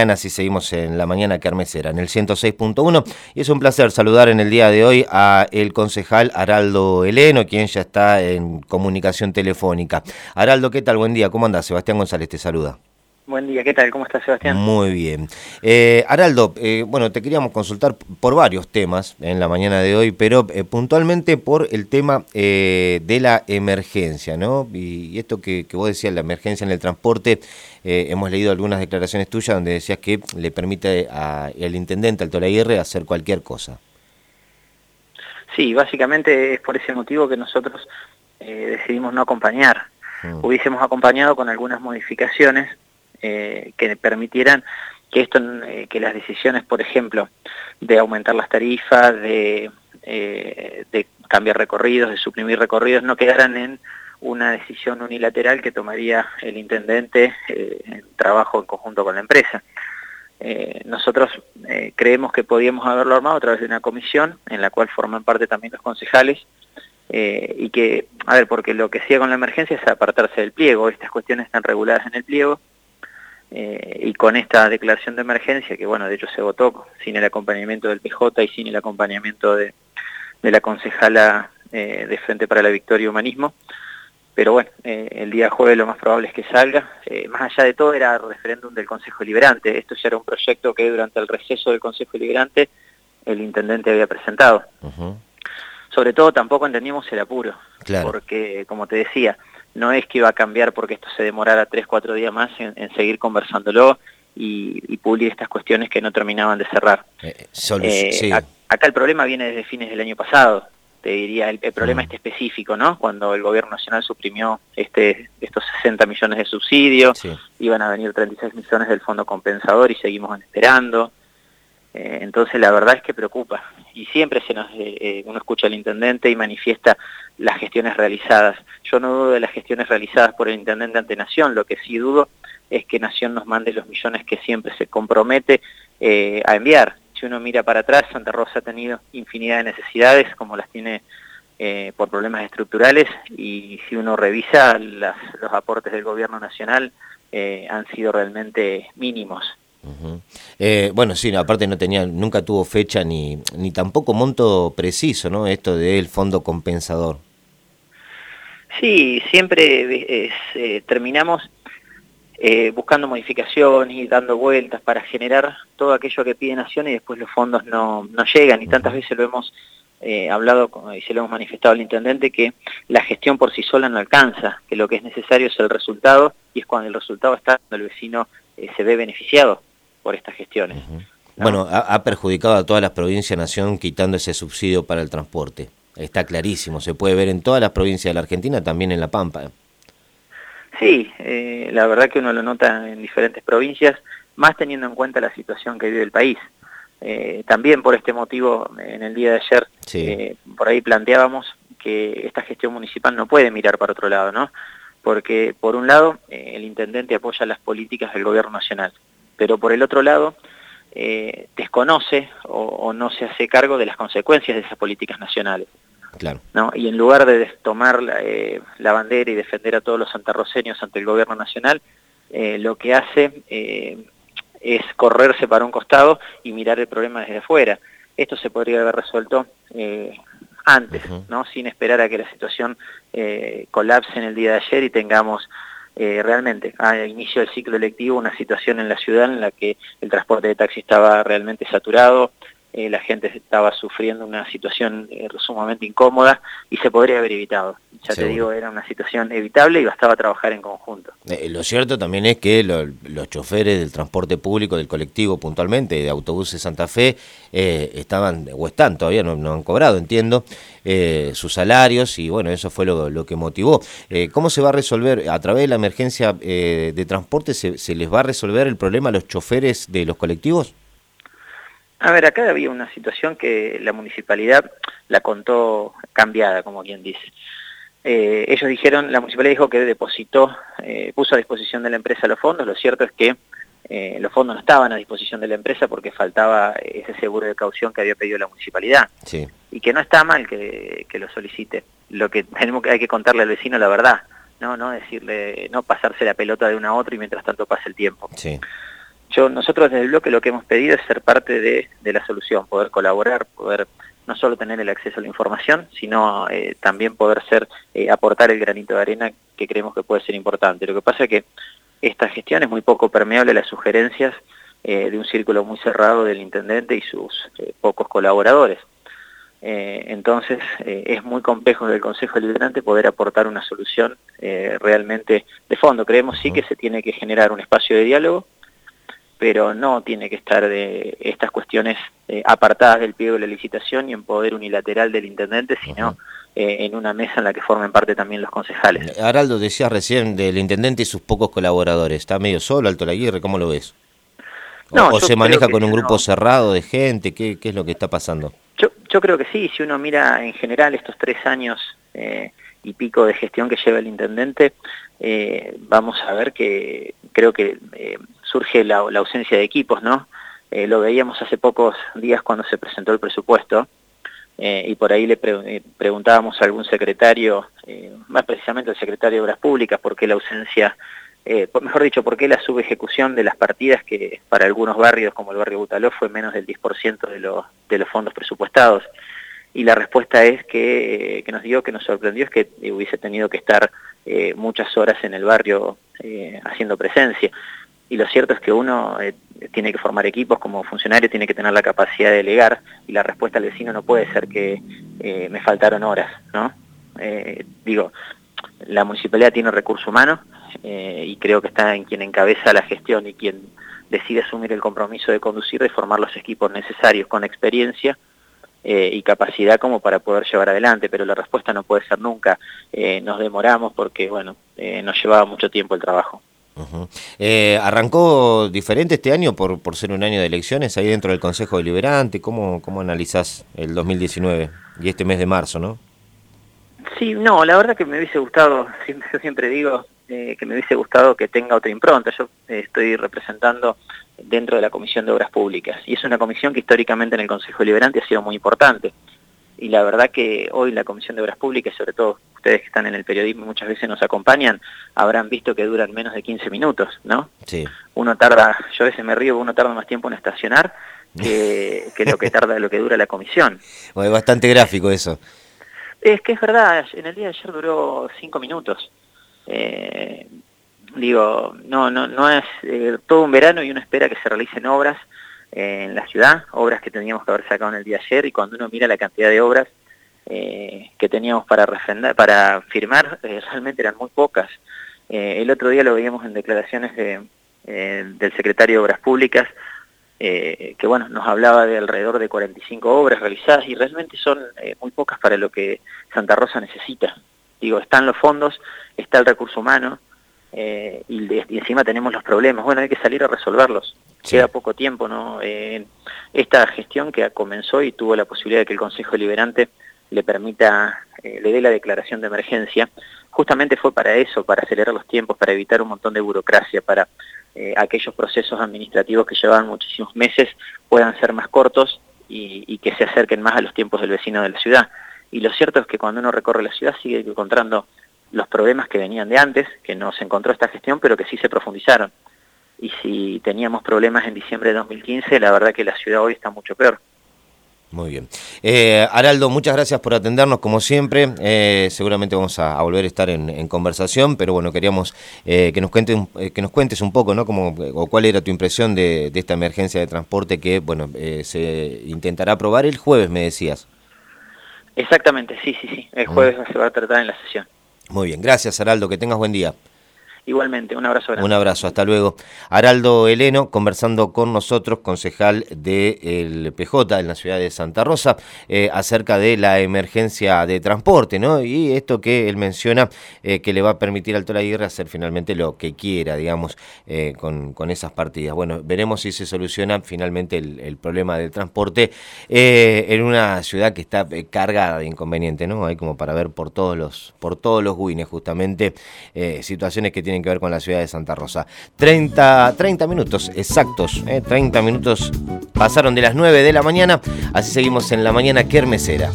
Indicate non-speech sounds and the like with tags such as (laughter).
Así seguimos en la mañana carmesera, en el 106.1. Y es un placer saludar en el día de hoy a el concejal Araldo Heleno, quien ya está en comunicación telefónica. Araldo, ¿qué tal? Buen día. ¿Cómo andás? Sebastián González te saluda. Buen día, ¿qué tal? ¿Cómo estás, Sebastián? Muy bien. Eh, Araldo, eh, bueno, te queríamos consultar por varios temas en la mañana de hoy, pero eh, puntualmente por el tema de la emergencia, ¿no? Y, esto que, vos decías, la emergencia en el transporte, hemos leído algunas declaraciones tuyas donde decías que le permite al intendente, al Toraguirre, hacer cualquier cosa. Sí, básicamente es por ese motivo que nosotros decidimos no acompañar. Mm. Hubiésemos acompañado con algunas modificaciones eh, que permitieran que esto, eh, que las decisiones, por ejemplo, de aumentar las tarifas, eh, de cambiar recorridos, de suprimir recorridos, no quedaran en una decisión unilateral que tomaría el intendente en trabajo en conjunto con la empresa. nosotros creemos que podíamos haberlo armado a través de una comisión en la cual forman parte también los concejales y que, a ver, porque lo que hacía con la emergencia es apartarse del pliego, estas cuestiones están reguladas en el pliego, eh, y con esta declaración de emergencia, que bueno, de hecho se votó sin el acompañamiento del PJ y sin el acompañamiento de, la concejala eh, de Frente para la Victoria y Humanismo, pero bueno, eh, el día jueves lo más probable es que salga. más allá de todo era referéndum del Consejo Liberante, esto ya era un proyecto que durante el receso del Consejo Liberante el intendente había presentado. Sobre todo tampoco entendimos el apuro, porque como te decía, no es que iba a cambiar porque esto se demorara tres, cuatro días más en, seguir conversándolo y, pulir estas cuestiones que no terminaban de cerrar. Eh, eh, acá el problema viene desde fines del año pasado, te diría, el, problema mm. este específico, ¿no? Cuando el gobierno nacional suprimió este, estos 60 millones de subsidios, iban a venir 36 millones del fondo compensador y seguimos esperando. Eh, entonces la verdad es que preocupa y siempre se nos, eh, eh, uno escucha al intendente y manifiesta las gestiones realizadas. Yo no dudo de las gestiones realizadas por el intendente ante Nación, lo que sí dudo es que Nación nos mande los millones que siempre se compromete a enviar. Si uno mira para atrás, Santa Rosa ha tenido infinidad de necesidades, como las tiene por problemas estructurales, y si uno revisa los aportes del gobierno nacional, han sido realmente mínimos. Eh, bueno, sí, aparte no tenía, nunca tuvo fecha ni, ni tampoco monto preciso, ¿no? Esto del fondo compensador. Sí, siempre eh, terminamos eh, buscando modificaciones y dando vueltas para generar todo aquello que pide Nación y después los fondos no, no llegan. Y tantas veces lo hemos hablado y se lo hemos manifestado al intendente que la gestión por sí sola no alcanza, que lo que es necesario es el resultado y es cuando el resultado está, cuando el vecino se ve beneficiado por estas gestiones. Bueno, ha, perjudicado a todas las provincias nación quitando ese subsidio para el transporte. Está clarísimo, se puede ver en todas las provincias de la Argentina, también en La Pampa. Sí, eh, la verdad que uno lo nota en diferentes provincias, más teniendo en cuenta la situación que vive el país. Eh, también por este motivo, en el día de ayer, eh, por ahí planteábamos que esta gestión municipal no puede mirar para otro lado, ¿no? Porque, por un lado, el intendente apoya las políticas del gobierno nacional pero por el otro lado eh, desconoce o, no se hace cargo de las consecuencias de esas políticas nacionales. Claro. ¿no? Y en lugar de tomar eh, la bandera y defender a todos los santarroceños ante el gobierno nacional, eh, lo que hace es correrse para un costado y mirar el problema desde afuera. Esto se podría haber resuelto antes, ¿no? sin esperar a que la situación colapse en el día de ayer y tengamos eh, realmente a inicio del ciclo electivo una situación en la ciudad en la que el transporte de taxi estaba realmente saturado, eh, la gente estaba sufriendo una situación eh, sumamente incómoda y se podría haber evitado. Ya te digo, era una situación evitable y bastaba trabajar en conjunto. lo cierto también es que los choferes del transporte público, del colectivo puntualmente, de autobuses Santa Fe, estaban, o están todavía, no, han cobrado, entiendo, sus salarios y bueno, eso fue lo, que motivó. ¿Cómo se va a resolver a través de la emergencia de transporte? ¿se, ¿Se les va a resolver el problema a los choferes de los colectivos? A ver, acá había una situación que la municipalidad la contó cambiada, como quien dice. Eh, ellos dijeron, la municipalidad dijo que depositó, eh, puso a disposición de la empresa los fondos, lo cierto es que eh, los fondos no estaban a disposición de la empresa porque faltaba ese seguro de caución que había pedido la municipalidad. Sí. Y que no está mal que, que, lo solicite. Lo que tenemos que hay que contarle al vecino la verdad, no, no decirle, no pasarse la pelota de una a otra y mientras tanto pase el tiempo. Sí. Yo, nosotros desde el bloque lo que hemos pedido es ser parte de, la solución, poder colaborar, poder no solo tener el acceso a la información, sino eh, también poder ser, eh, aportar el granito de arena que creemos que puede ser importante. Lo que pasa es que esta gestión es muy poco permeable a las sugerencias de un círculo muy cerrado del intendente y sus pocos colaboradores. Eh, entonces eh, es muy complejo del Consejo Deliberante poder aportar una solución eh, realmente de fondo. Creemos sí que se tiene que generar un espacio de diálogo, pero no tiene que estar de estas cuestiones apartadas del pliego de la licitación y en poder unilateral del intendente, sino en una mesa en la que formen parte también los concejales. Araldo decía recién del intendente y sus pocos colaboradores. ¿Está medio solo Alto Laguirre? ¿Cómo lo ves? ¿O, se maneja con un grupo cerrado de gente? ¿Qué, ¿Qué es lo que está pasando? Yo creo que sí, si uno mira en general estos tres años eh, y pico de gestión que lleva el intendente, eh, vamos a ver que creo que eh, surge la, ausencia de equipos, ¿no? lo veíamos hace pocos días cuando se presentó el presupuesto y por ahí le preguntábamos a algún secretario, más precisamente al secretario de Obras Públicas, por qué la ausencia mejor dicho, por qué la subejecución de las partidas que para algunos barrios como el barrio Butaló fue menos del 10% de de los fondos presupuestados. Y la respuesta es que, nos dio, que nos sorprendió, es que hubiese tenido que estar eh, muchas horas en el barrio eh, haciendo presencia. Y lo cierto es que uno eh, tiene que formar equipos como funcionario, tiene que tener la capacidad de delegar, y la respuesta al vecino no puede ser que me faltaron horas, ¿no? digo, la municipalidad tiene recurso humano, eh, y creo que está en quien encabeza la gestión y quien decide asumir el compromiso de conducir, de formar los equipos necesarios con experiencia eh, y capacidad como para poder llevar adelante, pero la respuesta no puede ser nunca, eh, nos demoramos porque, bueno, nos llevaba mucho tiempo el trabajo. ¿Arrancó diferente este año por, por ser un año de elecciones ahí dentro del Consejo Deliberante? ¿Cómo, cómo analizás el 2019 y este mes de marzo, no? Sí, no, la verdad que me hubiese gustado, (laughs) yo siempre digo, eh, que me hubiese gustado que tenga otra impronta. Yo eh, estoy representando dentro de la Comisión de Obras Públicas y es una comisión que históricamente en el Consejo Liberante ha sido muy importante. Y la verdad que hoy la Comisión de Obras Públicas, sobre todo ustedes que están en el periodismo muchas veces nos acompañan, habrán visto que duran menos de 15 minutos, ¿no? Sí. Uno tarda, yo a veces me río, uno tarda más tiempo en estacionar que, (laughs) lo que tarda, lo que dura la comisión. es bastante gráfico eso. Es que es verdad, en el día de ayer duró cinco minutos. Eh, digo, no, no, no es eh, todo un verano y uno espera que se realicen obras en la ciudad, obras que teníamos que haber sacado en el día de ayer y cuando uno mira la cantidad de obras que teníamos para refrendar, para firmar, (laughs) realmente eran muy pocas. el otro día lo veíamos en declaraciones del secretario de Obras Públicas, que bueno, nos hablaba de alrededor de 45 obras realizadas y realmente son muy pocas para lo que Santa Rosa necesita. Digo, están los fondos, está el recurso humano eh, y, encima tenemos los problemas. Bueno, hay que salir a resolverlos. Queda poco tiempo, ¿no? Eh, esta gestión que comenzó y tuvo la posibilidad de que el Consejo Deliberante le permita, eh, le dé la declaración de emergencia, justamente fue para eso, para acelerar los tiempos, para evitar un montón de burocracia, para aquellos procesos administrativos que llevaban muchísimos meses puedan ser más cortos y, y que se acerquen más a los tiempos del vecino de la ciudad. Y lo cierto es que cuando uno recorre la ciudad sigue encontrando los problemas que venían de antes, que no se encontró esta gestión, pero que sí se profundizaron. Y si teníamos problemas en diciembre de 2015, la verdad que la ciudad hoy está mucho peor. Muy bien. Eh, Araldo, muchas gracias por atendernos como siempre. Eh, seguramente vamos a, volver a estar en, conversación, pero bueno, queríamos eh, que, nos cuentes, que nos cuentes un poco, ¿no? Como, o cuál era tu impresión de, de esta emergencia de transporte que, bueno, se intentará aprobar el jueves, me decías. Exactamente, sí, sí, sí. El jueves se va a tratar en la sesión. Muy bien, gracias Araldo, que tengas buen día. Igualmente, un abrazo Un abrazo, hasta luego. Araldo Heleno conversando con nosotros, concejal del PJ en la ciudad de Santa Rosa, eh, acerca de la emergencia de transporte, ¿no? Y esto que él menciona eh, que le va a permitir al Aguirre hacer finalmente lo que quiera, digamos, eh, con, esas partidas. Bueno, veremos si se soluciona finalmente el, problema del transporte en una ciudad que está cargada de inconvenientes, ¿no? Hay como para ver por todos los, por todos los guines, justamente, situaciones que tienen que ver con la ciudad de Santa Rosa. 30, 30 minutos exactos, 30 eh, minutos pasaron de las 9 de la mañana, así seguimos en la mañana kermesera.